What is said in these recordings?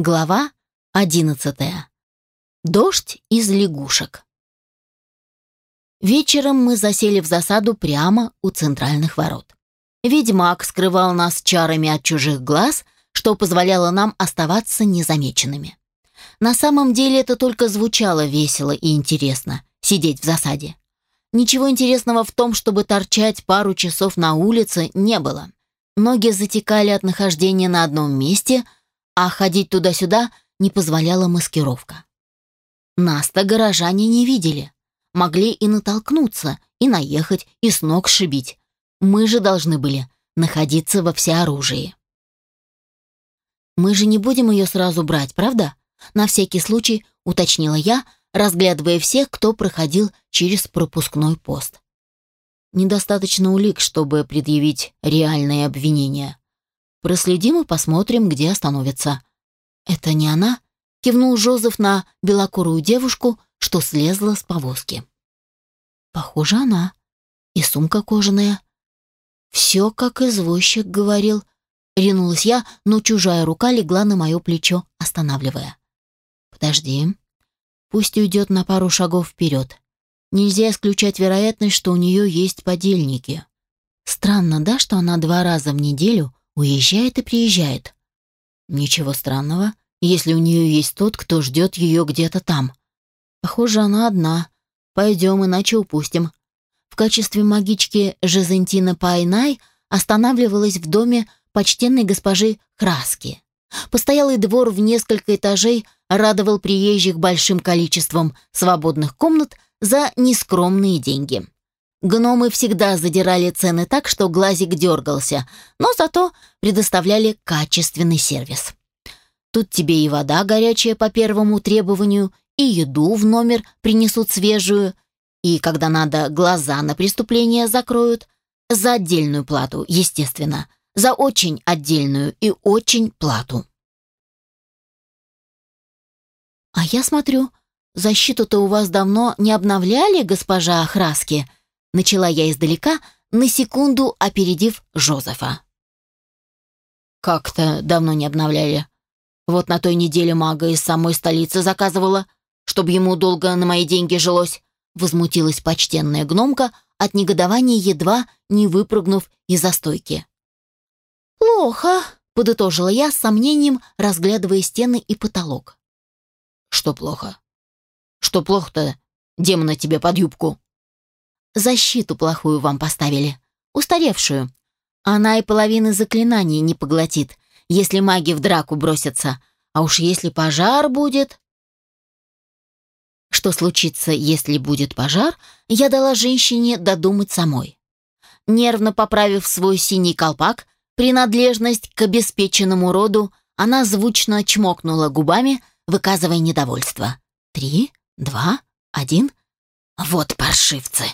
Глава одиннадцатая. Дождь из лягушек. Вечером мы засели в засаду прямо у центральных ворот. Ведьмак скрывал нас чарами от чужих глаз, что позволяло нам оставаться незамеченными. На самом деле это только звучало весело и интересно — сидеть в засаде. Ничего интересного в том, чтобы торчать пару часов на улице, не было. Ноги затекали от нахождения на одном месте — а ходить туда-сюда не позволяла маскировка. Нас-то горожане не видели. Могли и натолкнуться, и наехать, и с ног шибить. Мы же должны были находиться во всеоружии. «Мы же не будем ее сразу брать, правда?» На всякий случай уточнила я, разглядывая всех, кто проходил через пропускной пост. Недостаточно улик, чтобы предъявить реальные обвинения. Проследим и посмотрим, где остановится. Это не она? Кивнул Жозеф на белокурую девушку, что слезла с повозки. Похоже, она. И сумка кожаная. Все, как извозчик говорил. Ринулась я, но чужая рука легла на мое плечо, останавливая. Подожди. Пусть уйдет на пару шагов вперед. Нельзя исключать вероятность, что у нее есть подельники. Странно, да, что она два раза в неделю Уезжает и приезжает. Ничего странного, если у нее есть тот, кто ждет ее где-то там. Похоже, она одна. Пойдем, иначе упустим. В качестве магички Жезентина Пайнай останавливалась в доме почтенной госпожи Краски. Постоялый двор в несколько этажей радовал приезжих большим количеством свободных комнат за нескромные деньги. Гномы всегда задирали цены так, что глазик дергался, но зато предоставляли качественный сервис. Тут тебе и вода горячая по первому требованию, и еду в номер принесут свежую, и, когда надо, глаза на преступление закроют. За отдельную плату, естественно. За очень отдельную и очень плату. А я смотрю, защиту-то у вас давно не обновляли, госпожа Охраски? Начала я издалека, на секунду опередив Жозефа. Как-то давно не обновляли. Вот на той неделе мага из самой столицы заказывала, чтобы ему долго на мои деньги жилось. Возмутилась почтенная гномка от негодования, едва не выпрыгнув из застойки. «Плохо», — подытожила я с сомнением, разглядывая стены и потолок. «Что плохо? Что плохо-то, демона тебе под юбку?» Защиту плохую вам поставили. Устаревшую. Она и половины заклинаний не поглотит, если маги в драку бросятся. А уж если пожар будет... Что случится, если будет пожар, я дала женщине додумать самой. Нервно поправив свой синий колпак, принадлежность к обеспеченному роду, она звучно чмокнула губами, выказывая недовольство. «Три, два, один. Вот паршивцы!»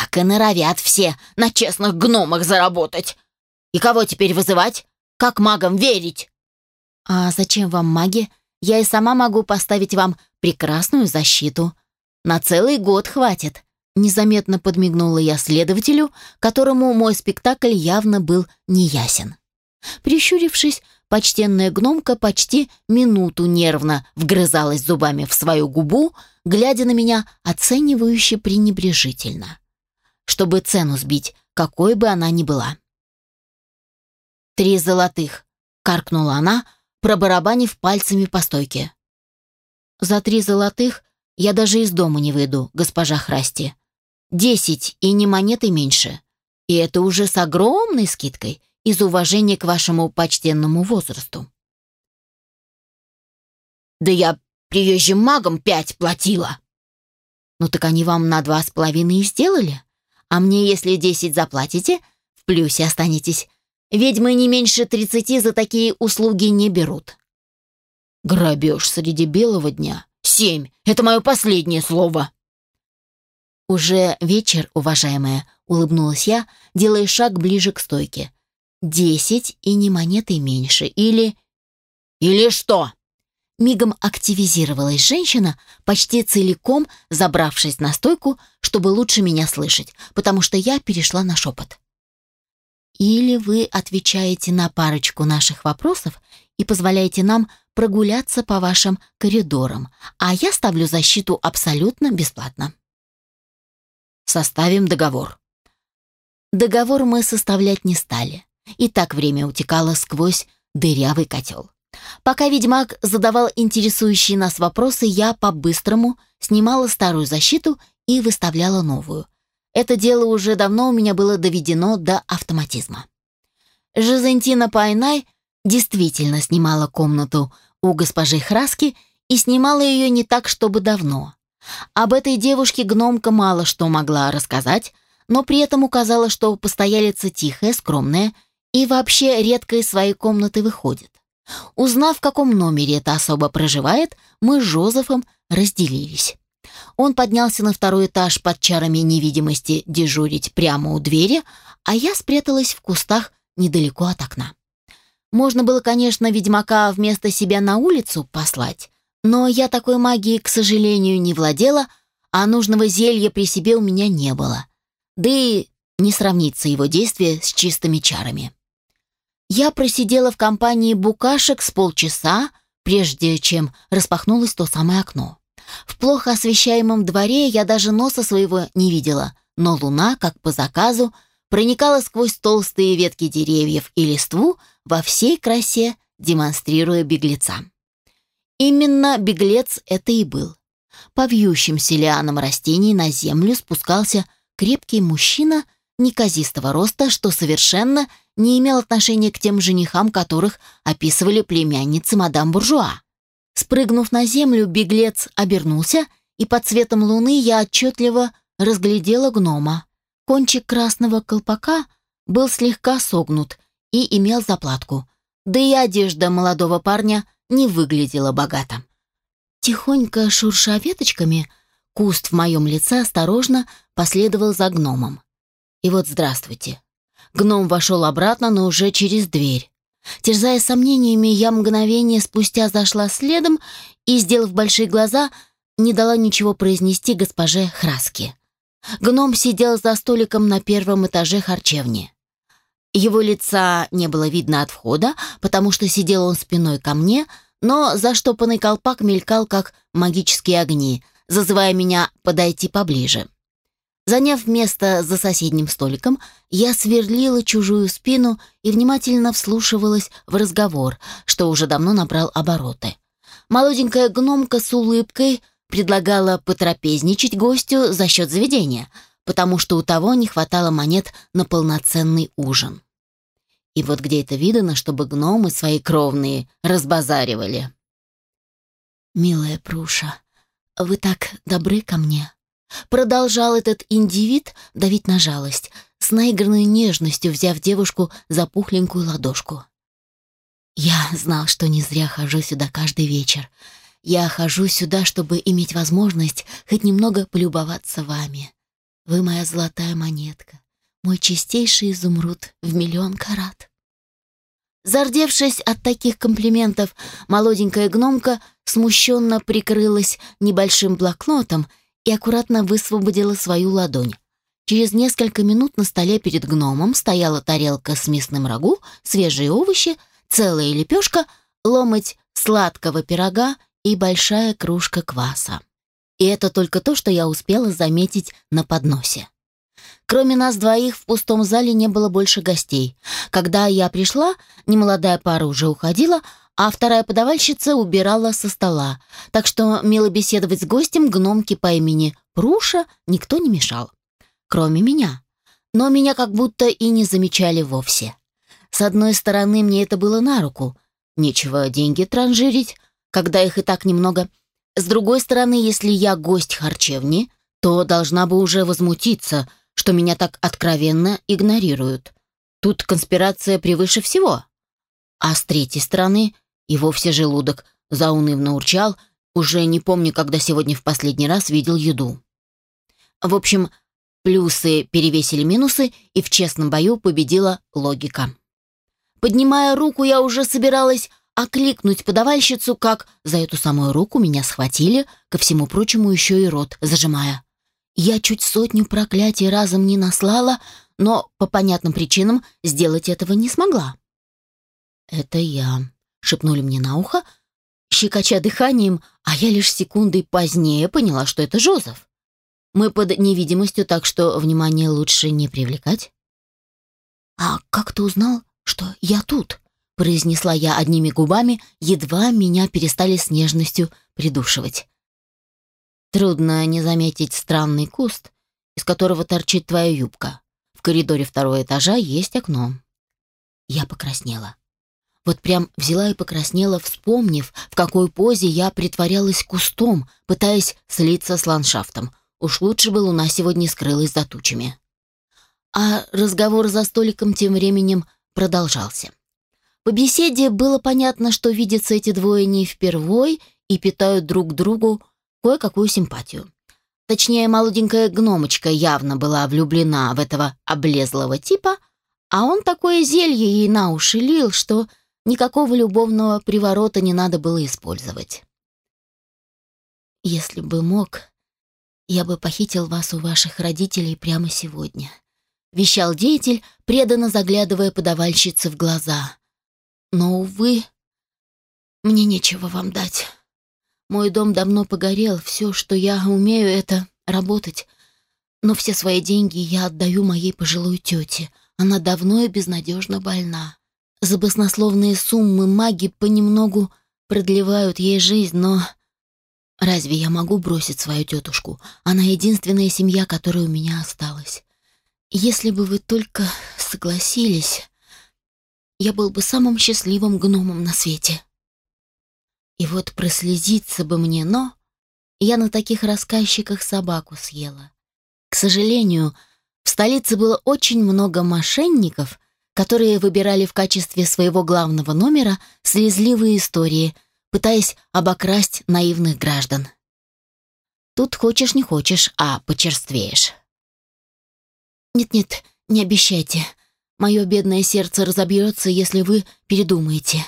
Так и норовят все на честных гномах заработать. И кого теперь вызывать? Как магам верить? А зачем вам маги? Я и сама могу поставить вам прекрасную защиту. На целый год хватит. Незаметно подмигнула я следователю, которому мой спектакль явно был неясен. Прищурившись, почтенная гномка почти минуту нервно вгрызалась зубами в свою губу, глядя на меня оценивающе пренебрежительно чтобы цену сбить, какой бы она ни была. «Три золотых», — каркнула она, пробарабанив пальцами по стойке. «За три золотых я даже из дома не выйду, госпожа Храсти. Десять и не монеты меньше. И это уже с огромной скидкой из уважения к вашему почтенному возрасту». «Да я приезжим магам пять платила». «Ну так они вам на два с половиной и сделали?» А мне, если десять заплатите, в плюсе останетесь. Ведьмы не меньше тридцати за такие услуги не берут. Грабеж среди белого дня. Семь. Это мое последнее слово. Уже вечер, уважаемая, улыбнулась я, делая шаг ближе к стойке. Десять и не монеты меньше. Или... Или что? Мигом активизировалась женщина, почти целиком забравшись на стойку, чтобы лучше меня слышать, потому что я перешла на шепот. Или вы отвечаете на парочку наших вопросов и позволяете нам прогуляться по вашим коридорам, а я ставлю защиту абсолютно бесплатно. Составим договор. Договор мы составлять не стали. И так время утекало сквозь дырявый котел. Пока ведьмак задавал интересующие нас вопросы, я по-быстрому снимала старую защиту и выставляла новую. Это дело уже давно у меня было доведено до автоматизма. Жизентина Пайнай действительно снимала комнату у госпожи Храски и снимала ее не так, чтобы давно. Об этой девушке гномка мало что могла рассказать, но при этом указала, что постоялица тихая, скромная и вообще редко из своей комнаты выходит. Узнав, в каком номере эта особа проживает, мы с Жозефом разделились. Он поднялся на второй этаж под чарами невидимости дежурить прямо у двери, а я спряталась в кустах недалеко от окна. Можно было, конечно, ведьмака вместо себя на улицу послать, но я такой магией, к сожалению, не владела, а нужного зелья при себе у меня не было. Да и не сравнится его действие с чистыми чарами. Я просидела в компании букашек с полчаса, прежде чем распахнулось то самое окно. В плохо освещаемом дворе я даже носа своего не видела, но луна, как по заказу, проникала сквозь толстые ветки деревьев и листву во всей красе, демонстрируя беглеца. Именно беглец это и был. По вьющимся лианам растений на землю спускался крепкий мужчина неказистого роста, что совершенно не имел отношения к тем женихам, которых описывали племянницы мадам Буржуа. Спрыгнув на землю, беглец обернулся, и под светом луны я отчетливо разглядела гнома. Кончик красного колпака был слегка согнут и имел заплатку, да и одежда молодого парня не выглядела богато. Тихонько шурша веточками, куст в моем лице осторожно последовал за гномом. И вот здравствуйте. Гном вошел обратно, но уже через дверь. Терзая сомнениями, я мгновение спустя зашла следом и, сделав большие глаза, не дала ничего произнести госпоже Храски. Гном сидел за столиком на первом этаже харчевни. Его лица не было видно от входа, потому что сидел он спиной ко мне, но заштопанный колпак мелькал, как магические огни, зазывая меня подойти поближе. Заняв место за соседним столиком, я сверлила чужую спину и внимательно вслушивалась в разговор, что уже давно набрал обороты. Молоденькая гномка с улыбкой предлагала потрапезничать гостю за счет заведения, потому что у того не хватало монет на полноценный ужин. И вот где это видано, чтобы гномы свои кровные разбазаривали? «Милая Пруша, вы так добры ко мне», Продолжал этот индивид давить на жалость, с наигранной нежностью взяв девушку за пухленькую ладошку. «Я знал, что не зря хожу сюда каждый вечер. Я хожу сюда, чтобы иметь возможность хоть немного полюбоваться вами. Вы моя золотая монетка, мой чистейший изумруд в миллион карат». Зардевшись от таких комплиментов, молоденькая гномка смущенно прикрылась небольшим блокнотом и аккуратно высвободила свою ладонь. Через несколько минут на столе перед гномом стояла тарелка с мясным рагу, свежие овощи, целая лепешка, ломоть сладкого пирога и большая кружка кваса. И это только то, что я успела заметить на подносе. Кроме нас двоих в пустом зале не было больше гостей. Когда я пришла, немолодая пара уже уходила, а вторая подавальщица убирала со стола, так что мило беседовать с гостем гномки по имени Пруша никто не мешал. Кроме меня. Но меня как будто и не замечали вовсе. С одной стороны, мне это было на руку. Нечего деньги транжирить, когда их и так немного. С другой стороны, если я гость харчевни, то должна бы уже возмутиться, что меня так откровенно игнорируют. Тут конспирация превыше всего. А с третьей стороны, и вовсе желудок заунывно урчал, уже не помню, когда сегодня в последний раз видел еду. В общем, плюсы перевесили минусы, и в честном бою победила логика. Поднимая руку, я уже собиралась окликнуть подавальщицу, как за эту самую руку меня схватили, ко всему прочему еще и рот зажимая. Я чуть сотню проклятий разом не наслала, но по понятным причинам сделать этого не смогла. «Это я», шепнули мне на ухо, щекоча дыханием, а я лишь секундой позднее поняла, что это Жозеф. Мы под невидимостью, так что внимание лучше не привлекать. «А как ты узнал, что я тут?» — произнесла я одними губами, едва меня перестали с нежностью придушивать. Трудно не заметить странный куст, из которого торчит твоя юбка. В коридоре второго этажа есть окно. Я покраснела. Вот прям взяла и покраснела, вспомнив, в какой позе я притворялась кустом, пытаясь слиться с ландшафтом. Уж лучше бы луна сегодня скрылась за тучами. А разговор за столиком тем временем продолжался. По беседе было понятно, что видятся эти двое не впервой и питают друг другу кое-какую симпатию. Точнее, молоденькая гномочка явно была влюблена в этого облезлого типа, а он такое зелье ей на уши лил, что никакого любовного приворота не надо было использовать. «Если бы мог, я бы похитил вас у ваших родителей прямо сегодня», — вещал деятель, преданно заглядывая подавальщице в глаза. «Но, увы, мне нечего вам дать. Мой дом давно погорел, все, что я умею, это работать. Но все свои деньги я отдаю моей пожилой тете. Она давно и безнадежно больна. За баснословные суммы маги понемногу продлевают ей жизнь, но Разве я могу бросить свою тетушку? Она единственная семья, которая у меня осталась. Если бы вы только согласились, я был бы самым счастливым гномом на свете. И вот прослезиться бы мне, но я на таких рассказчиках собаку съела. К сожалению, в столице было очень много мошенников, которые выбирали в качестве своего главного номера слезливые истории – пытаясь обокрасть наивных граждан. Тут хочешь не хочешь, а почерствеешь. Нет-нет, не обещайте. Мое бедное сердце разобьется, если вы передумаете.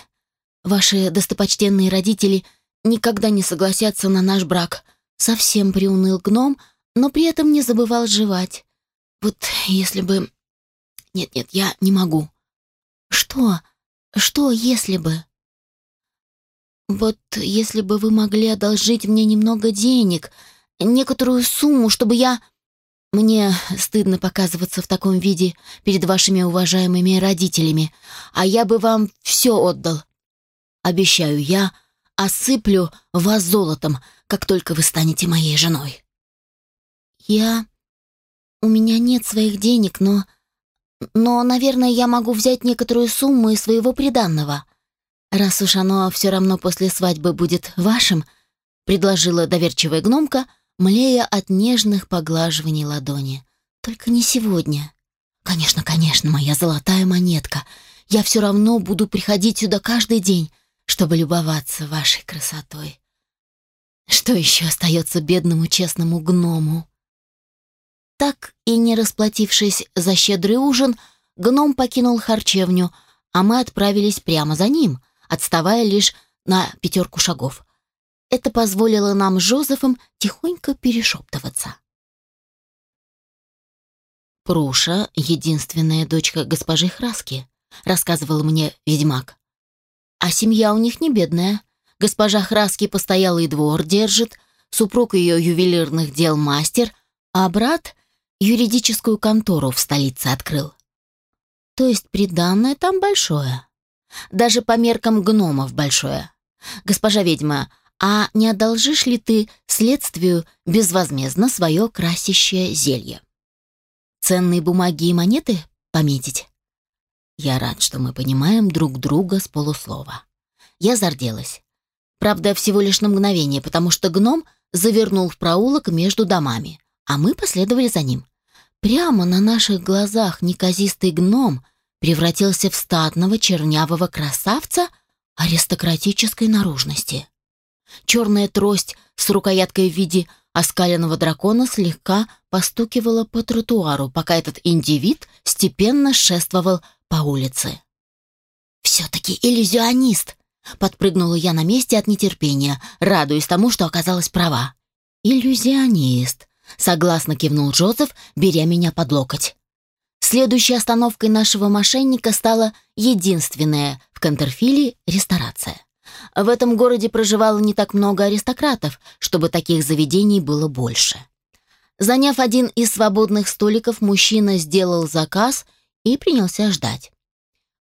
Ваши достопочтенные родители никогда не согласятся на наш брак. Совсем приуныл гном, но при этом не забывал жевать. Вот если бы... Нет-нет, я не могу. Что? Что, если бы? «Вот если бы вы могли одолжить мне немного денег, некоторую сумму, чтобы я...» «Мне стыдно показываться в таком виде перед вашими уважаемыми родителями, а я бы вам все отдал. Обещаю, я осыплю вас золотом, как только вы станете моей женой». «Я... У меня нет своих денег, но... Но, наверное, я могу взять некоторую сумму из своего приданного». «Раз уж оно все равно после свадьбы будет вашим», — предложила доверчивая гномка, млея от нежных поглаживаний ладони. «Только не сегодня». «Конечно, конечно, моя золотая монетка. Я все равно буду приходить сюда каждый день, чтобы любоваться вашей красотой». Что еще остается бедному честному гному? Так и не расплатившись за щедрый ужин, гном покинул харчевню, а мы отправились прямо за ним — отставая лишь на пятерку шагов. Это позволило нам с Жозефом тихонько перешептываться. «Пруша — единственная дочка госпожи Храски», — рассказывал мне ведьмак. «А семья у них не бедная. Госпожа Храски постоялый двор держит, супруг ее ювелирных дел мастер, а брат юридическую контору в столице открыл. То есть приданное там большое. Даже по меркам гномов большое. Госпожа ведьма, а не одолжишь ли ты следствию безвозмездно свое красящее зелье? Ценные бумаги и монеты пометить? Я рад, что мы понимаем друг друга с полуслова. Я зарделась. Правда, всего лишь на мгновение, потому что гном завернул в проулок между домами, а мы последовали за ним. Прямо на наших глазах неказистый гном превратился в статного чернявого красавца аристократической наружности. Черная трость с рукояткой в виде оскаленного дракона слегка постукивала по тротуару, пока этот индивид степенно шествовал по улице. «Все-таки иллюзионист!» — подпрыгнула я на месте от нетерпения, радуясь тому, что оказалась права. «Иллюзионист!» — согласно кивнул Джозеф, беря меня под локоть. Следующей остановкой нашего мошенника стала единственная в Кантерфиле ресторация. В этом городе проживало не так много аристократов, чтобы таких заведений было больше. Заняв один из свободных столиков, мужчина сделал заказ и принялся ждать.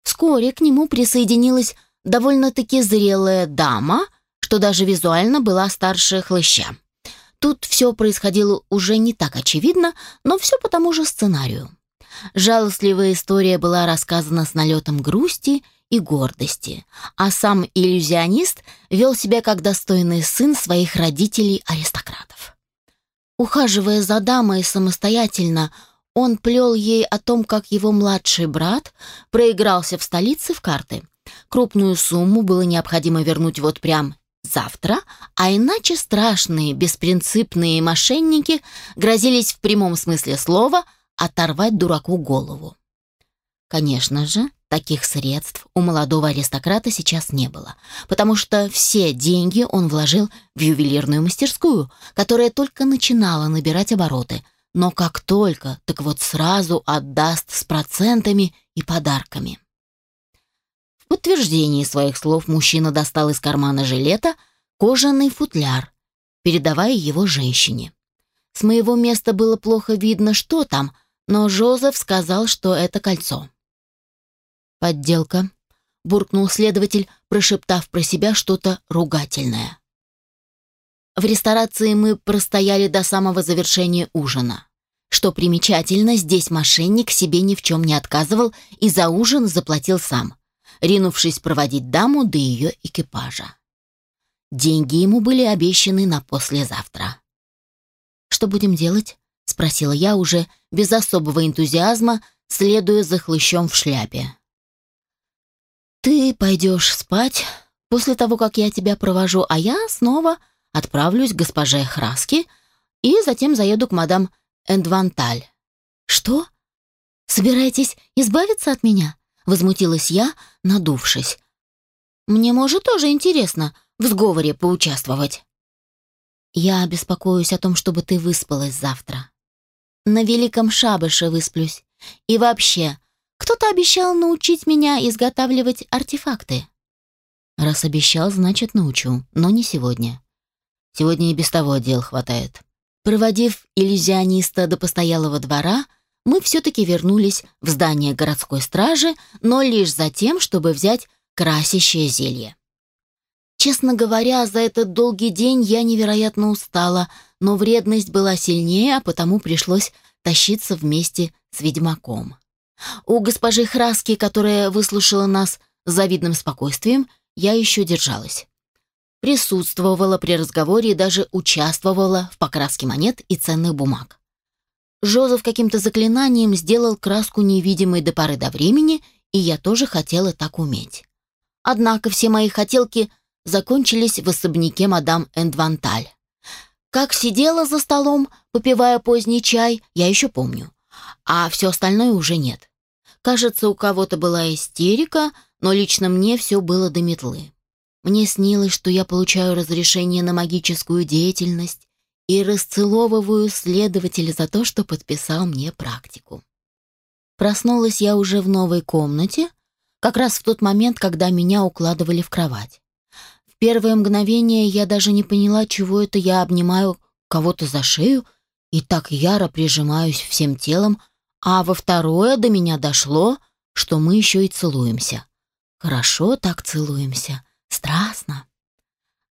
Вскоре к нему присоединилась довольно-таки зрелая дама, что даже визуально была старше хлыща. Тут все происходило уже не так очевидно, но все по тому же сценарию. Жалостливая история была рассказана с налетом грусти и гордости, а сам иллюзионист вел себя как достойный сын своих родителей-аристократов. Ухаживая за дамой самостоятельно, он плел ей о том, как его младший брат проигрался в столице в карты. Крупную сумму было необходимо вернуть вот прям завтра, а иначе страшные, беспринципные мошенники грозились в прямом смысле слова оторвать дураку голову. Конечно же, таких средств у молодого аристократа сейчас не было, потому что все деньги он вложил в ювелирную мастерскую, которая только начинала набирать обороты, но как только, так вот сразу отдаст с процентами и подарками. Подтверждении своих слов мужчина достал из кармана жилета кожаный футляр, передавая его женщине. С моего места было плохо видно, что там, но Жозеф сказал, что это кольцо. «Подделка», — буркнул следователь, прошептав про себя что-то ругательное. В ресторации мы простояли до самого завершения ужина. Что примечательно, здесь мошенник себе ни в чем не отказывал и за ужин заплатил сам, ринувшись проводить даму до ее экипажа. Деньги ему были обещаны на послезавтра. «Что будем делать?» — спросила я уже без особого энтузиазма, следуя за хлыщом в шляпе. «Ты пойдешь спать после того, как я тебя провожу, а я снова отправлюсь к госпоже Храски и затем заеду к мадам Эндванталь». «Что? Собираетесь избавиться от меня?» — возмутилась я, надувшись. «Мне, может, тоже интересно в сговоре поучаствовать». «Я беспокоюсь о том, чтобы ты выспалась завтра. На Великом Шабыше высплюсь. И вообще, кто-то обещал научить меня изготавливать артефакты. Раз обещал, значит, научу, но не сегодня. Сегодня и без того дел хватает. Проводив иллюзиониста до постоялого двора, мы все-таки вернулись в здание городской стражи, но лишь за тем, чтобы взять красящее зелье. Честно говоря, за этот долгий день я невероятно устала, но вредность была сильнее, а потому пришлось тащиться вместе с ведьмаком. У госпожи Храски, которая выслушала нас с завидным спокойствием, я еще держалась. Присутствовала при разговоре и даже участвовала в покраске монет и ценных бумаг. Жозеф каким-то заклинанием сделал краску невидимой до поры до времени, и я тоже хотела так уметь. Однако все мои хотелки закончились в особняке мадам Эндванталь. Как сидела за столом, попивая поздний чай, я еще помню. А все остальное уже нет. Кажется, у кого-то была истерика, но лично мне все было до метлы. Мне снилось, что я получаю разрешение на магическую деятельность и расцеловываю следователя за то, что подписал мне практику. Проснулась я уже в новой комнате, как раз в тот момент, когда меня укладывали в кровать. В первое мгновение я даже не поняла, чего это я обнимаю кого-то за шею и так яро прижимаюсь всем телом, а во второе до меня дошло, что мы еще и целуемся. Хорошо так целуемся, страстно.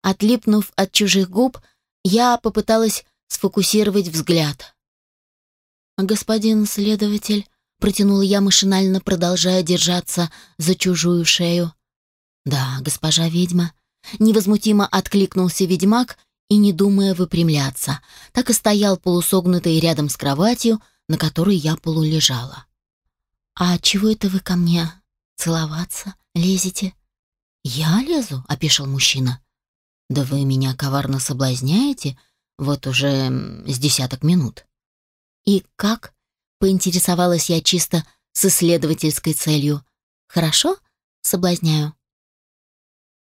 Отлипнув от чужих губ, я попыталась сфокусировать взгляд. «Господин следователь», — протянула я машинально, продолжая держаться за чужую шею. «Да, госпожа ведьма», — невозмутимо откликнулся ведьмак и, не думая выпрямляться, так и стоял полусогнутый рядом с кроватью, на которой я полулежала. «А чего это вы ко мне целоваться лезете?» «Я лезу?» — опешил мужчина. «Да вы меня коварно соблазняете вот уже с десяток минут». «И как?» — поинтересовалась я чисто с исследовательской целью. «Хорошо? Соблазняю».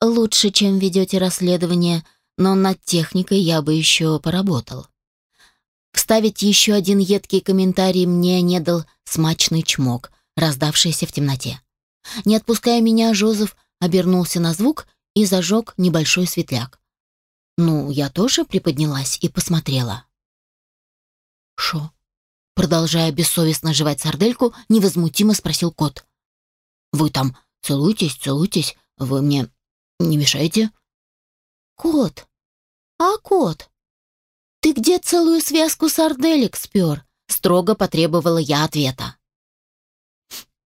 «Лучше, чем ведете расследование, но над техникой я бы еще поработал». Вставить еще один едкий комментарий мне не дал смачный чмок, раздавшийся в темноте. Не отпуская меня, Жозеф обернулся на звук и зажег небольшой светляк. Ну, я тоже приподнялась и посмотрела. «Шо?» Продолжая бессовестно жевать сардельку, невозмутимо спросил кот. «Вы там целуйтесь, целуйтесь, вы мне не мешаете?» «Кот? А кот? Ты где целую связку сарделек спер?» Строго потребовала я ответа.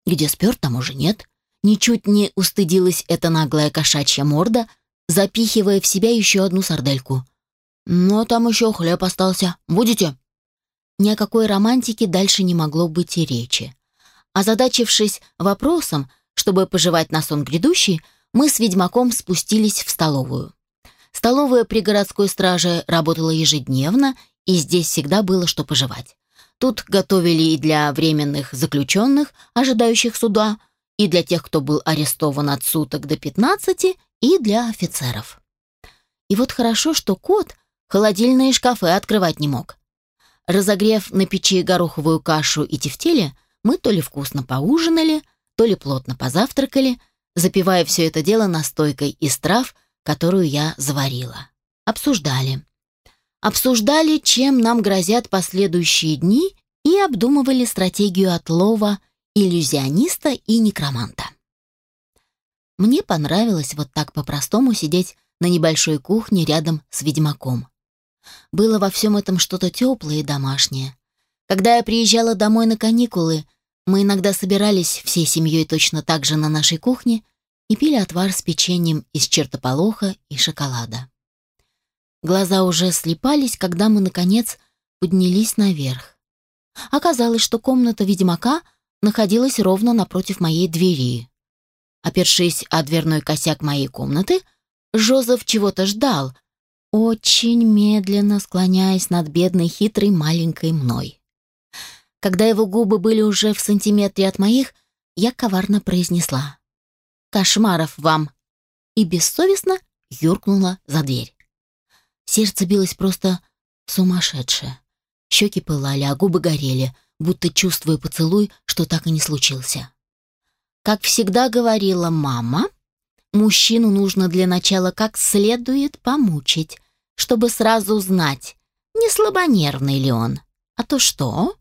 «Где спер, там уже нет». Ничуть не устыдилась эта наглая кошачья морда, запихивая в себя еще одну сардельку. «Но там еще хлеб остался. Будете?» Ни о какой романтике дальше не могло быть и речи. Озадачившись вопросом, чтобы пожевать на сон грядущий, мы с ведьмаком спустились в столовую. Столовая при городской страже работала ежедневно, и здесь всегда было что пожевать. Тут готовили и для временных заключенных, ожидающих суда, и для тех, кто был арестован от суток до 15, и для офицеров. И вот хорошо, что кот холодильные шкафы открывать не мог. Разогрев на печи гороховую кашу и тефтели, мы то ли вкусно поужинали, то ли плотно позавтракали, запивая все это дело настойкой из трав, которую я заварила. Обсуждали. Обсуждали, чем нам грозят последующие дни, и обдумывали стратегию отлова иллюзиониста и некроманта. Мне понравилось вот так по-простому сидеть на небольшой кухне рядом с ведьмаком. Было во всем этом что-то теплое и домашнее. Когда я приезжала домой на каникулы, мы иногда собирались всей семьей точно так же на нашей кухне и пили отвар с печеньем из чертополоха и шоколада. Глаза уже слепались, когда мы, наконец, поднялись наверх. Оказалось, что комната ведьмака находилась ровно напротив моей двери. Опершись о дверной косяк моей комнаты, Жозеф чего-то ждал, очень медленно склоняясь над бедной хитрой маленькой мной. Когда его губы были уже в сантиметре от моих, я коварно произнесла «Кошмаров вам!» и бессовестно юркнула за дверь. Сердце билось просто сумасшедшее. Щеки пылали, а губы горели, будто чувствуя поцелуй, что так и не случился. Как всегда говорила мама, Мужчину нужно для начала как следует помучить, чтобы сразу узнать, не слабонервный ли он. А то что?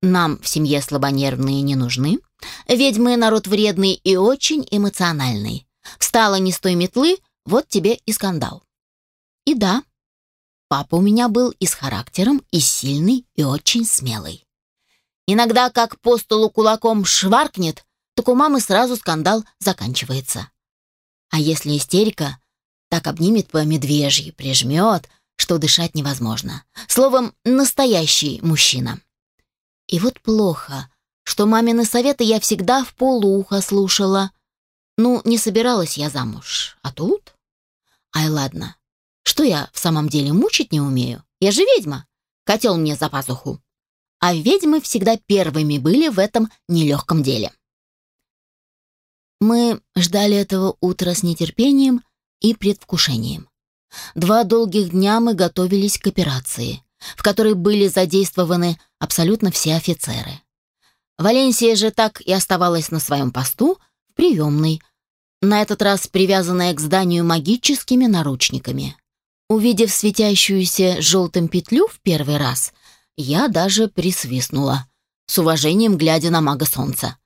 Нам в семье слабонервные не нужны. Ведьмы народ вредный и очень эмоциональный. Встала не с той метлы, вот тебе и скандал. И да, папа у меня был и с характером, и сильный, и очень смелый. Иногда как по столу кулаком шваркнет, так у мамы сразу скандал заканчивается. А если истерика, так обнимет по медвежьи, прижмет, что дышать невозможно. Словом, настоящий мужчина. И вот плохо, что мамины советы я всегда в полуха слушала. Ну, не собиралась я замуж. А тут? Ай, ладно. Что я в самом деле мучить не умею? Я же ведьма. Котел мне за пазуху. А ведьмы всегда первыми были в этом нелегком деле. Мы ждали этого утра с нетерпением и предвкушением. Два долгих дня мы готовились к операции, в которой были задействованы абсолютно все офицеры. Валенсия же так и оставалась на своем посту в приемной, на этот раз привязанная к зданию магическими наручниками. Увидев светящуюся желтым петлю в первый раз, я даже присвистнула, с уважением глядя на мага солнца.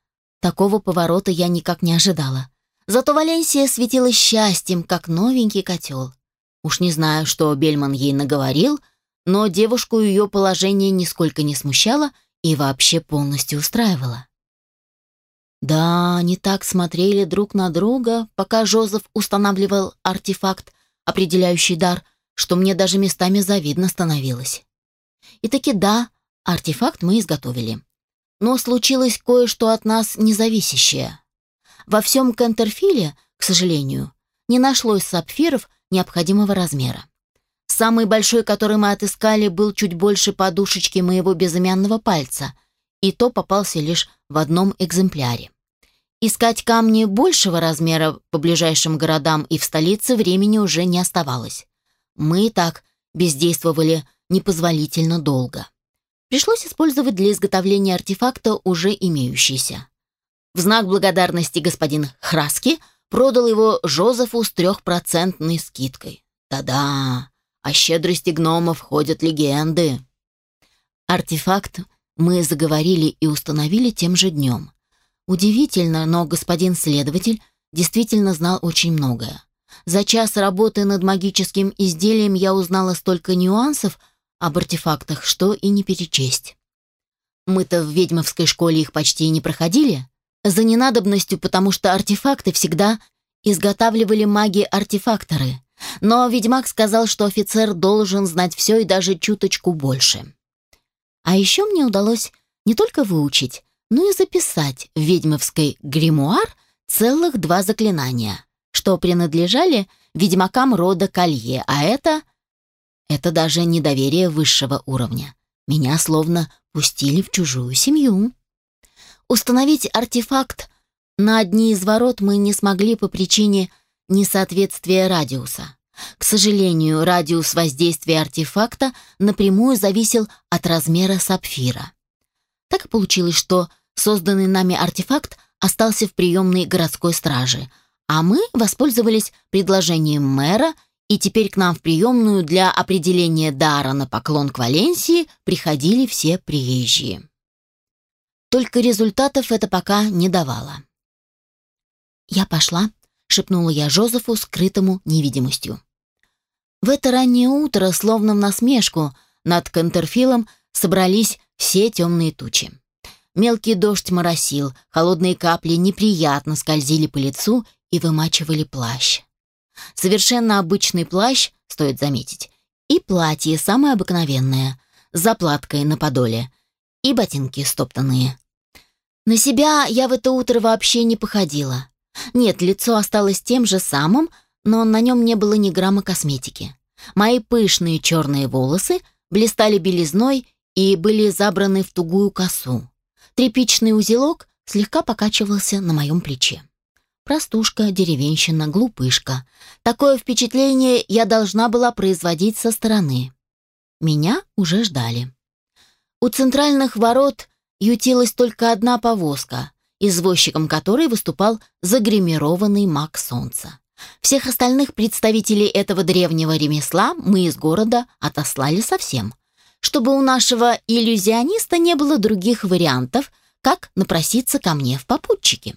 Такого поворота я никак не ожидала. Зато Валенсия светила счастьем, как новенький котел. Уж не знаю, что Бельман ей наговорил, но девушку ее положение нисколько не смущало и вообще полностью устраивало. Да, они так смотрели друг на друга, пока Жозеф устанавливал артефакт, определяющий дар, что мне даже местами завидно становилось. И таки да, артефакт мы изготовили. Но случилось кое-что от нас независящее. Во всем Кентерфиле, к сожалению, не нашлось сапфиров необходимого размера. Самый большой, который мы отыскали, был чуть больше подушечки моего безымянного пальца, и то попался лишь в одном экземпляре. Искать камни большего размера по ближайшим городам и в столице времени уже не оставалось. Мы и так бездействовали непозволительно долго пришлось использовать для изготовления артефакта уже имеющийся. В знак благодарности господин Храски продал его Жозефу с трехпроцентной скидкой. Да-да, о щедрости гномов ходят легенды. Артефакт мы заговорили и установили тем же днем. Удивительно, но господин следователь действительно знал очень многое. За час работы над магическим изделием я узнала столько нюансов об артефактах, что и не перечесть. Мы-то в ведьмовской школе их почти не проходили. За ненадобностью, потому что артефакты всегда изготавливали маги-артефакторы. Но ведьмак сказал, что офицер должен знать все и даже чуточку больше. А еще мне удалось не только выучить, но и записать в ведьмовской гримуар целых два заклинания, что принадлежали ведьмакам рода Колье, а это... Это даже недоверие высшего уровня. Меня словно пустили в чужую семью. Установить артефакт на одни из ворот мы не смогли по причине несоответствия радиуса. К сожалению, радиус воздействия артефакта напрямую зависел от размера сапфира. Так и получилось, что созданный нами артефакт остался в приемной городской стражи, а мы воспользовались предложением мэра, и теперь к нам в приемную для определения дара на поклон к Валенсии приходили все приезжие. Только результатов это пока не давало. «Я пошла», — шепнула я Жозефу, скрытому невидимостью. В это раннее утро, словно в насмешку, над Кантерфилом собрались все темные тучи. Мелкий дождь моросил, холодные капли неприятно скользили по лицу и вымачивали плащ. Совершенно обычный плащ, стоит заметить, и платье самое обыкновенное, с заплаткой на подоле, и ботинки стоптанные. На себя я в это утро вообще не походила. Нет, лицо осталось тем же самым, но на нем не было ни грамма косметики. Мои пышные черные волосы блистали белизной и были забраны в тугую косу. Тряпичный узелок слегка покачивался на моем плече. Простушка, деревенщина, глупышка. Такое впечатление я должна была производить со стороны. Меня уже ждали. У центральных ворот ютилась только одна повозка, извозчиком которой выступал загримированный маг солнца. Всех остальных представителей этого древнего ремесла мы из города отослали совсем, чтобы у нашего иллюзиониста не было других вариантов, как напроситься ко мне в попутчики.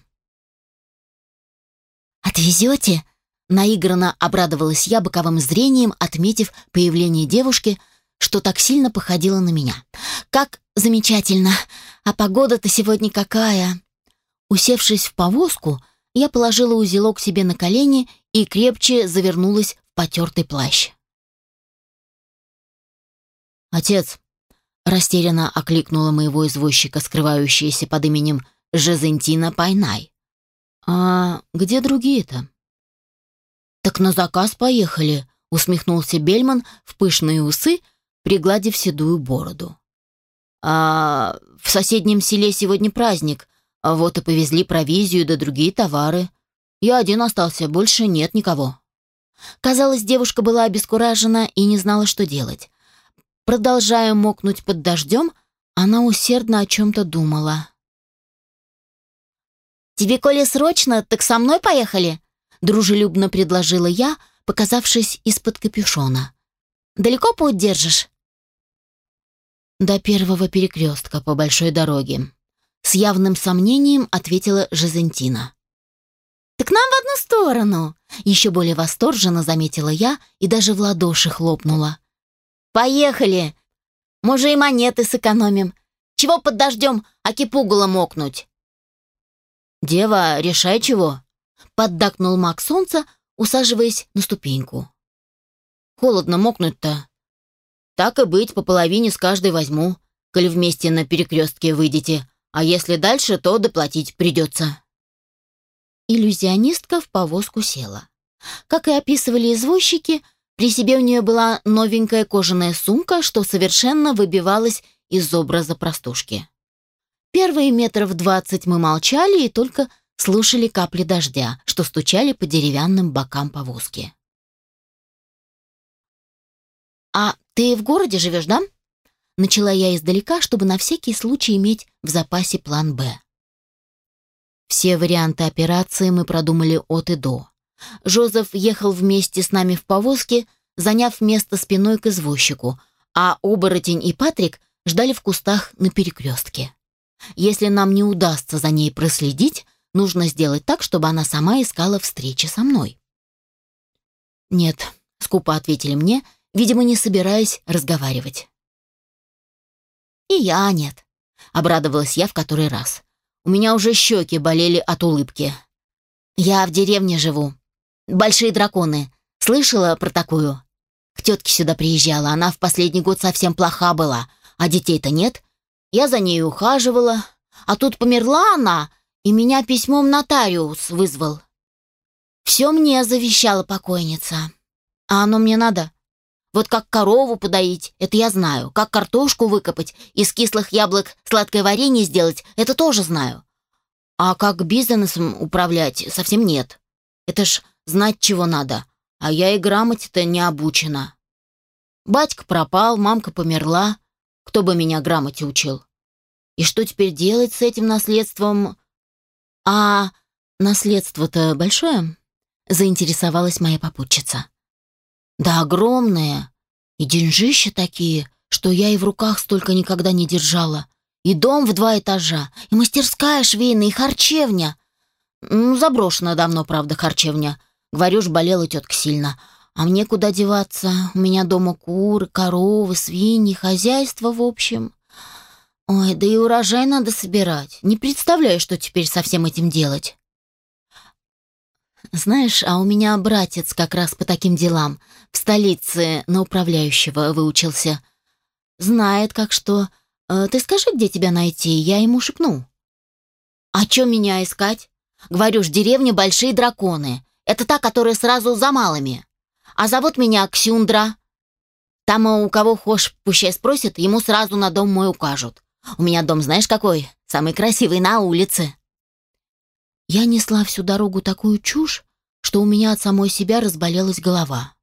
«Отвезете?» Наигранно обрадовалась я боковым зрением, отметив появление девушки, что так сильно походила на меня. «Как замечательно! А погода-то сегодня какая!» Усевшись в повозку, я положила узелок себе на колени и крепче завернулась в потертый плащ. «Отец!» — растерянно окликнула моего извозчика, скрывающаяся под именем Жезентина Пайнай. «А где другие-то?» «Так на заказ поехали», — усмехнулся Бельман в пышные усы, пригладив седую бороду. «А в соседнем селе сегодня праздник, а вот и повезли провизию да другие товары. Я один остался, больше нет никого. Казалось, девушка была обескуражена и не знала, что делать. Продолжая мокнуть под дождем, она усердно о чем-то думала. «Тебе, коли срочно, так со мной поехали?» Дружелюбно предложила я, показавшись из-под капюшона. «Далеко путь держишь?» «До первого перекрестка по большой дороге», с явным сомнением ответила Жезентина. «Так нам в одну сторону!» Еще более восторженно заметила я и даже в ладоши хлопнула. «Поехали! Може и монеты сэкономим. Чего под дождем акипугула мокнуть?» «Дева, решай чего!» Поддакнул маг солнца, усаживаясь на ступеньку. «Холодно мокнуть-то. Так и быть, по половине с каждой возьму, коли вместе на перекрестке выйдете, а если дальше, то доплатить придется». Иллюзионистка в повозку села. Как и описывали извозчики, при себе у нее была новенькая кожаная сумка, что совершенно выбивалась из образа простушки. Первые метров двадцать мы молчали и только слушали капли дождя, что стучали по деревянным бокам повозки. «А ты в городе живешь, да?» Начала я издалека, чтобы на всякий случай иметь в запасе план «Б». Все варианты операции мы продумали от и до. Жозеф ехал вместе с нами в повозке, заняв место спиной к извозчику, а оборотень и Патрик ждали в кустах на перекрестке. Если нам не удастся за ней проследить, нужно сделать так, чтобы она сама искала встречи со мной. «Нет», — скупо ответили мне, видимо, не собираясь разговаривать. «И я нет», — обрадовалась я в который раз. У меня уже щеки болели от улыбки. «Я в деревне живу. Большие драконы. Слышала про такую?» К тетке сюда приезжала, она в последний год совсем плоха была, а детей-то нет. Я за ней ухаживала, а тут померла она, и меня письмом нотариус вызвал. Все мне завещала покойница. А оно мне надо? Вот как корову подоить, это я знаю. Как картошку выкопать, из кислых яблок сладкое варенье сделать, это тоже знаю. А как бизнесом управлять, совсем нет. Это ж знать, чего надо. А я и грамоте-то не обучена. Батька пропал, мамка померла. Кто бы меня грамоте учил? И что теперь делать с этим наследством? А наследство-то большое? Заинтересовалась моя попутчица. Да огромное. И деньжища такие, что я и в руках столько никогда не держала. И дом в два этажа, и мастерская швейная, и харчевня. Ну, заброшена давно, правда, харчевня. Говорю ж, болела тетка сильно. А мне куда деваться? У меня дома куры, коровы, свиньи, хозяйство в общем. Ой, да и урожай надо собирать. Не представляю, что теперь со всем этим делать. Знаешь, а у меня братец как раз по таким делам в столице на управляющего выучился. Знает, как что. Э, ты скажи, где тебя найти, я ему шепну. А чё меня искать? Говорю ж, деревня Большие Драконы. Это та, которая сразу за малыми. А зовут меня Ксюндра. Там у кого хошь пущай спросит, ему сразу на дом мой укажут. У меня дом знаешь какой? Самый красивый на улице. Я несла всю дорогу такую чушь, что у меня от самой себя разболелась голова.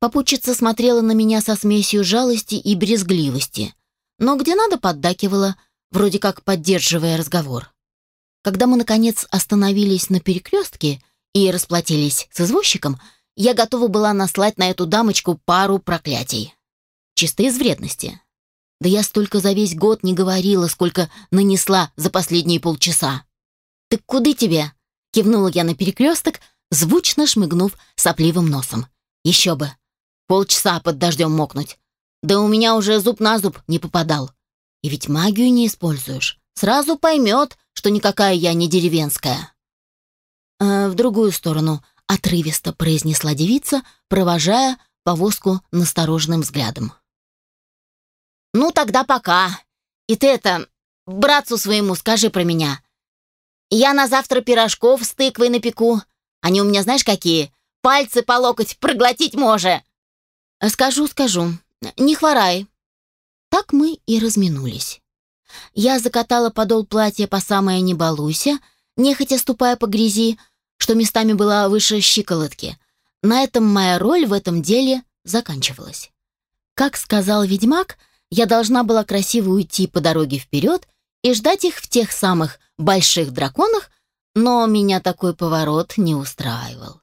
Попутчица смотрела на меня со смесью жалости и брезгливости, но где надо поддакивала, вроде как поддерживая разговор. Когда мы, наконец, остановились на перекрестке и расплатились с извозчиком, я готова была наслать на эту дамочку пару проклятий. Чисто из вредности. Да я столько за весь год не говорила, сколько нанесла за последние полчаса. «Так куды тебе?» — кивнула я на перекресток, звучно шмыгнув сопливым носом. «Еще бы! Полчаса под дождем мокнуть. Да у меня уже зуб на зуб не попадал. И ведь магию не используешь. Сразу поймет, что никакая я не деревенская». «Э, «В другую сторону», — отрывисто произнесла девица, провожая повозку настороженным взглядом. «Ну, тогда пока. И ты это, братцу своему скажи про меня. Я на завтра пирожков с тыквой напеку. Они у меня знаешь какие? Пальцы по локоть проглотить може. Скажу, скажу. Не хворай. Так мы и разминулись. Я закатала подол платья по самое не нехотя ступая по грязи, что местами была выше щиколотки. На этом моя роль в этом деле заканчивалась. Как сказал ведьмак, я должна была красиво уйти по дороге вперед и ждать их в тех самых больших драконах, но меня такой поворот не устраивал.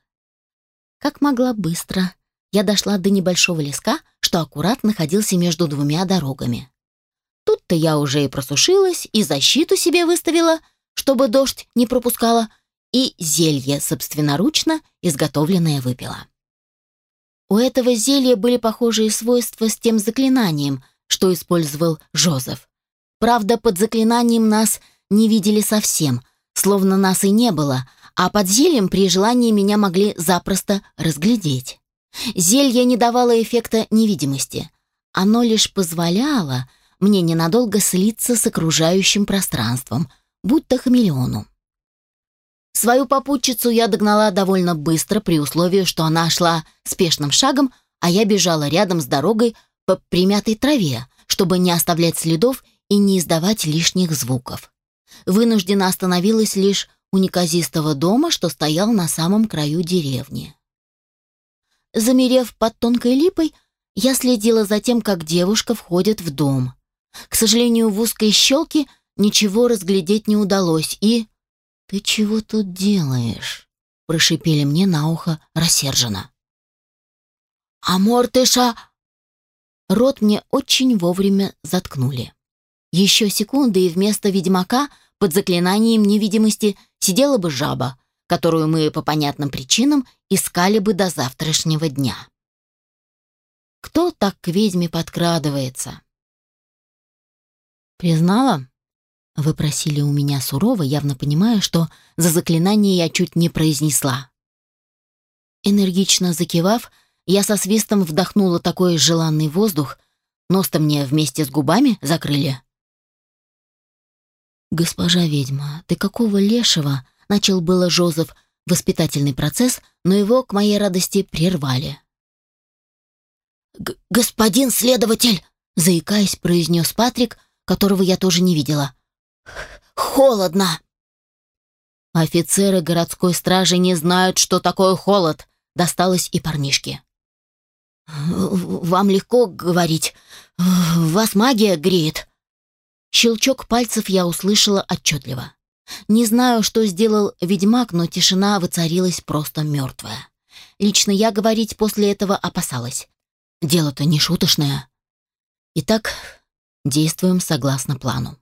Как могла быстро, я дошла до небольшого леска, что аккуратно находился между двумя дорогами. Тут-то я уже и просушилась, и защиту себе выставила, чтобы дождь не пропускала, и зелье собственноручно изготовленное выпила. У этого зелья были похожие свойства с тем заклинанием, что использовал Жозеф. Правда, под заклинанием нас не видели совсем, словно нас и не было, а под зельем при желании меня могли запросто разглядеть. Зелье не давало эффекта невидимости. Оно лишь позволяло мне ненадолго слиться с окружающим пространством, будто хамелеону. Свою попутчицу я догнала довольно быстро при условии, что она шла спешным шагом, а я бежала рядом с дорогой по примятой траве, чтобы не оставлять следов и не издавать лишних звуков. Вынуждена остановилась лишь у неказистого дома, что стоял на самом краю деревни. Замерев под тонкой липой, я следила за тем, как девушка входит в дом. К сожалению, в узкой щелке ничего разглядеть не удалось, и... «Ты чего тут делаешь?» — прошипели мне на ухо рассерженно. «А мортыша...» Рот мне очень вовремя заткнули. Еще секунды, и вместо ведьмака под заклинанием невидимости сидела бы жаба, которую мы по понятным причинам искали бы до завтрашнего дня. Кто так к ведьме подкрадывается? «Признала?» Вы просили у меня сурово, явно понимая, что за заклинание я чуть не произнесла. Энергично закивав, я со свистом вдохнула такой желанный воздух, нос-то мне вместе с губами закрыли. «Госпожа ведьма, ты какого лешего?» — начал было Жозеф воспитательный процесс, но его, к моей радости, прервали. «Господин следователь!» — заикаясь, произнес Патрик, которого я тоже не видела. «Холодно!» Офицеры городской стражи не знают, что такое холод, досталось и парнишке. «Вам легко говорить. Вас магия греет». Щелчок пальцев я услышала отчетливо. Не знаю, что сделал ведьмак, но тишина воцарилась просто мертвая. Лично я говорить после этого опасалась. Дело-то не шуточное. Итак, действуем согласно плану.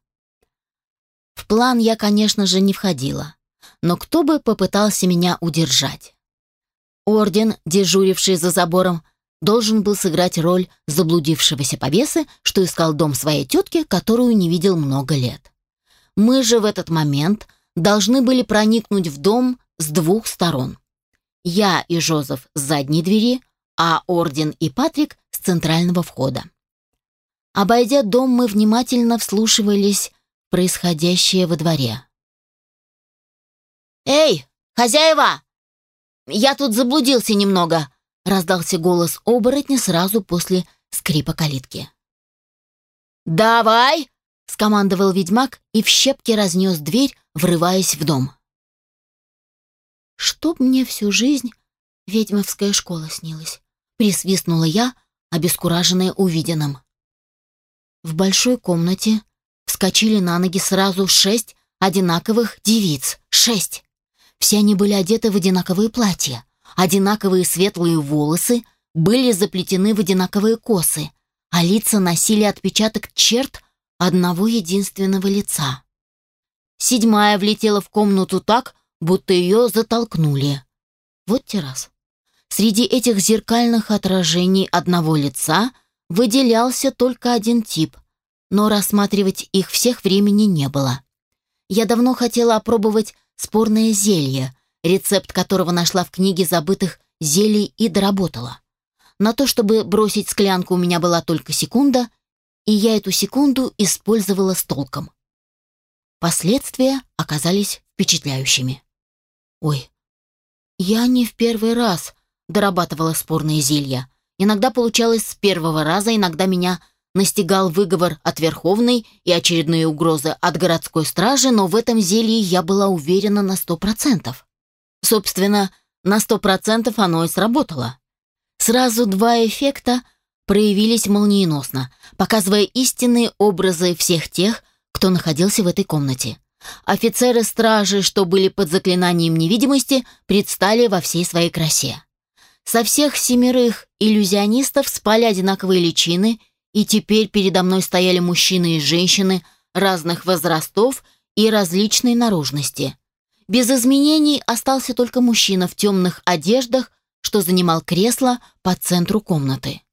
В план я, конечно же, не входила, но кто бы попытался меня удержать? Орден, дежуривший за забором, должен был сыграть роль заблудившегося повесы, что искал дом своей тетки, которую не видел много лет. Мы же в этот момент должны были проникнуть в дом с двух сторон. Я и Жозеф с задней двери, а Орден и Патрик с центрального входа. Обойдя дом, мы внимательно вслушивались происходящее во дворе. «Эй, хозяева! Я тут заблудился немного!» раздался голос оборотня сразу после скрипа калитки. «Давай!» — скомандовал ведьмак и в щепки разнес дверь, врываясь в дом. «Чтоб мне всю жизнь ведьмовская школа снилась», — присвистнула я, обескураженная увиденным. В большой комнате вскочили на ноги сразу шесть одинаковых девиц. Шесть! Все они были одеты в одинаковые платья, одинаковые светлые волосы были заплетены в одинаковые косы, а лица носили отпечаток черт одного единственного лица. Седьмая влетела в комнату так, будто ее затолкнули. Вот террас. Среди этих зеркальных отражений одного лица выделялся только один тип, но рассматривать их всех времени не было. Я давно хотела опробовать спорное зелье, рецепт которого нашла в книге забытых зелий и доработала. На то, чтобы бросить склянку, у меня была только секунда, и я эту секунду использовала с толком. Последствия оказались впечатляющими. Ой, я не в первый раз дорабатывала спорные зелья. Иногда получалось с первого раза, иногда меня настигал выговор от Верховной и очередные угрозы от городской стражи, но в этом зелье я была уверена на сто процентов. Собственно, на сто процентов оно и сработало. Сразу два эффекта проявились молниеносно, показывая истинные образы всех тех, кто находился в этой комнате. Офицеры стражи, что были под заклинанием невидимости, предстали во всей своей красе. Со всех семерых иллюзионистов спали одинаковые личины, и теперь передо мной стояли мужчины и женщины разных возрастов и различной наружности. Без изменений остался только мужчина в темных одеждах, что занимал кресло по центру комнаты.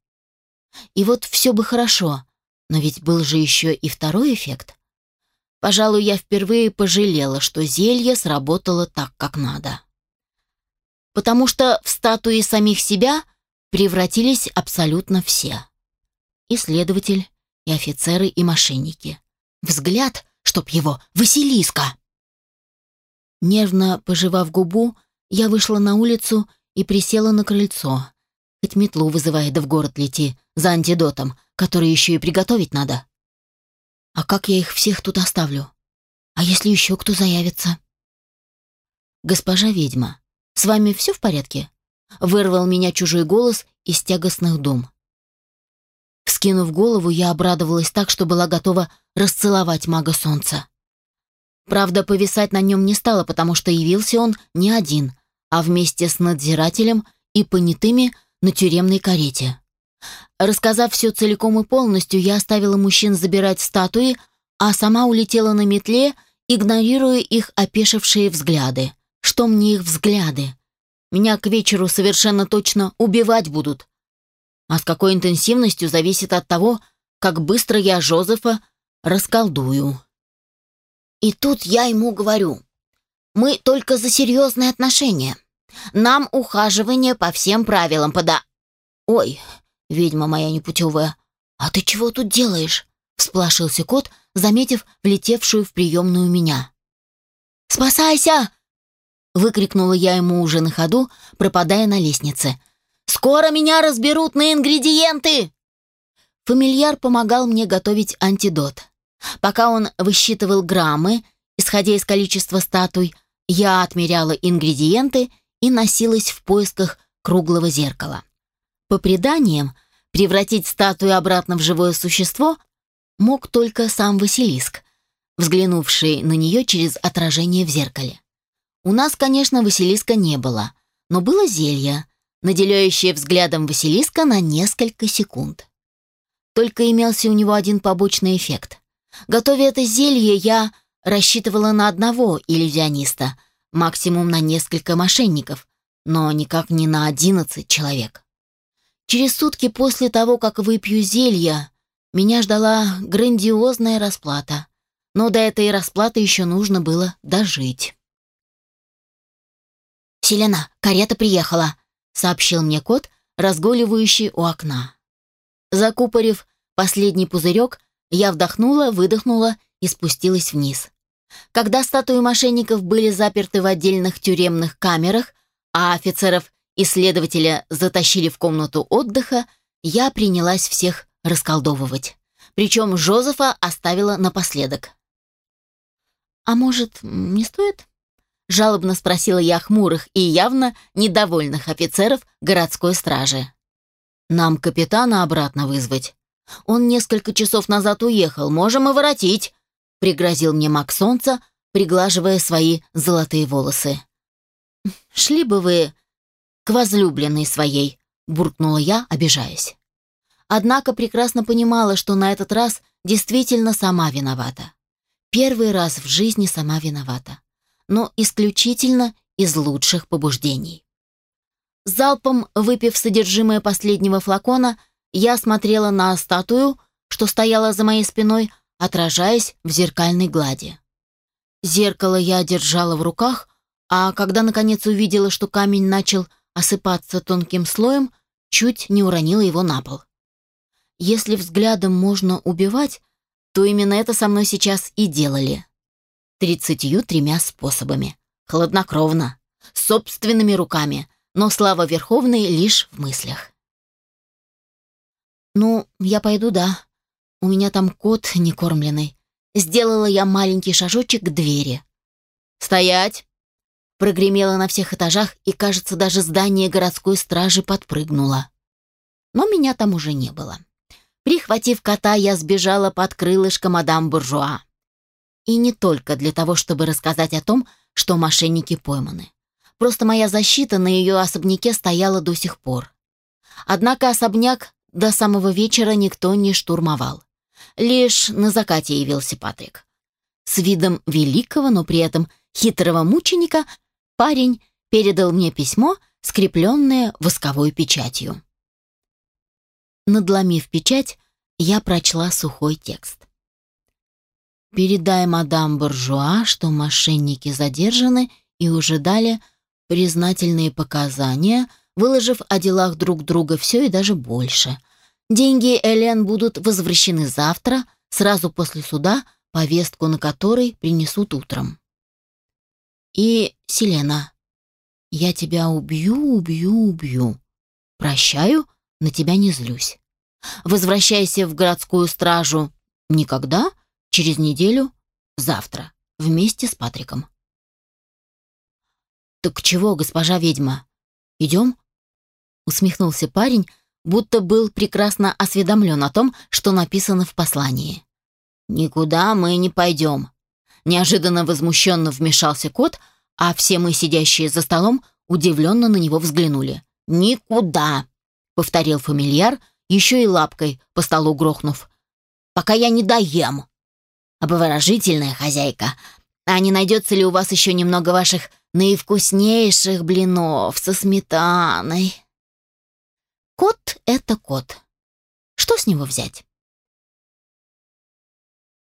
И вот все бы хорошо, но ведь был же еще и второй эффект. Пожалуй, я впервые пожалела, что зелье сработало так, как надо. Потому что в статуи самих себя превратились абсолютно все. И следователь, и офицеры, и мошенники. Взгляд, чтоб его, Василиска! Нервно пожевав губу, я вышла на улицу и присела на крыльцо. Хоть метлу вызывай, да в город лети, за антидотом, который еще и приготовить надо. А как я их всех тут оставлю? А если еще кто заявится? Госпожа ведьма, с вами все в порядке? Вырвал меня чужой голос из тягостных дум. Вскинув голову, я обрадовалась так, что была готова расцеловать мага солнца. Правда, повисать на нем не стало, потому что явился он не один, а вместе с надзирателем и понятыми на тюремной карете. Рассказав все целиком и полностью, я оставила мужчин забирать статуи, а сама улетела на метле, игнорируя их опешившие взгляды. Что мне их взгляды? Меня к вечеру совершенно точно убивать будут. А с какой интенсивностью зависит от того, как быстро я Жозефа расколдую. И тут я ему говорю, мы только за серьезные отношения. Нам ухаживание по всем правилам пода... Ой, ведьма моя непутевая, а ты чего тут делаешь? Всплашился кот, заметив влетевшую в приемную меня. «Спасайся!» Выкрикнула я ему уже на ходу, пропадая на лестнице. «Скоро меня разберут на ингредиенты!» Фамильяр помогал мне готовить антидот. Пока он высчитывал граммы, исходя из количества статуй, я отмеряла ингредиенты и носилась в поисках круглого зеркала. По преданиям, превратить статую обратно в живое существо мог только сам Василиск, взглянувший на нее через отражение в зеркале. У нас, конечно, Василиска не было, но было зелье, наделяющее взглядом Василиска на несколько секунд. Только имелся у него один побочный эффект. Готовя это зелье, я рассчитывала на одного иллюзиониста, максимум на несколько мошенников, но никак не на одиннадцать человек. Через сутки после того, как выпью зелье, меня ждала грандиозная расплата. Но до этой расплаты еще нужно было дожить. «Селена, карета приехала», — сообщил мне кот, разгуливающий у окна. Закупорив последний пузырек, я вдохнула, выдохнула и спустилась вниз. Когда статуи мошенников были заперты в отдельных тюремных камерах, а офицеров и следователя затащили в комнату отдыха, я принялась всех расколдовывать. Причем Жозефа оставила напоследок. «А может, не стоит?» — жалобно спросила я хмурых и явно недовольных офицеров городской стражи. «Нам капитана обратно вызвать», он несколько часов назад уехал, можем и воротить», — пригрозил мне маг солнца, приглаживая свои золотые волосы. «Шли бы вы к возлюбленной своей», — буркнула я, обижаясь. Однако прекрасно понимала, что на этот раз действительно сама виновата. Первый раз в жизни сама виновата. Но исключительно из лучших побуждений. Залпом выпив содержимое последнего флакона, я смотрела на статую, что стояла за моей спиной, отражаясь в зеркальной глади. Зеркало я держала в руках, а когда наконец увидела, что камень начал осыпаться тонким слоем, чуть не уронила его на пол. Если взглядом можно убивать, то именно это со мной сейчас и делали. Тридцатью тремя способами. Хладнокровно. Собственными руками. Но слава Верховной лишь в мыслях. «Ну, я пойду, да. У меня там кот некормленный». Сделала я маленький шажочек к двери. «Стоять!» Прогремело на всех этажах, и, кажется, даже здание городской стражи подпрыгнуло. Но меня там уже не было. Прихватив кота, я сбежала под крылышко мадам Буржуа. И не только для того, чтобы рассказать о том, что мошенники пойманы. Просто моя защита на ее особняке стояла до сих пор. Однако особняк до самого вечера никто не штурмовал. Лишь на закате явился Патрик. С видом великого, но при этом хитрого мученика парень передал мне письмо, скрепленное восковой печатью. Надломив печать, я прочла сухой текст. «Передай мадам Буржуа, что мошенники задержаны и уже дали признательные показания – выложив о делах друг друга все и даже больше. Деньги Элен будут возвращены завтра, сразу после суда, повестку на которой принесут утром. И, Селена, я тебя убью, убью, убью. Прощаю, на тебя не злюсь. Возвращайся в городскую стражу никогда, через неделю, завтра, вместе с Патриком. «Так чего, госпожа ведьма? Идем?» усмехнулся парень, будто был прекрасно осведомлен о том, что написано в послании. «Никуда мы не пойдем. Неожиданно возмущенно вмешался кот, а все мы, сидящие за столом, удивленно на него взглянули. «Никуда!» — повторил фамильяр, еще и лапкой по столу грохнув. «Пока я не доем!» «Обворожительная хозяйка, а не найдется ли у вас еще немного ваших наивкуснейших блинов со сметаной?» Кот — это кот. Что с него взять?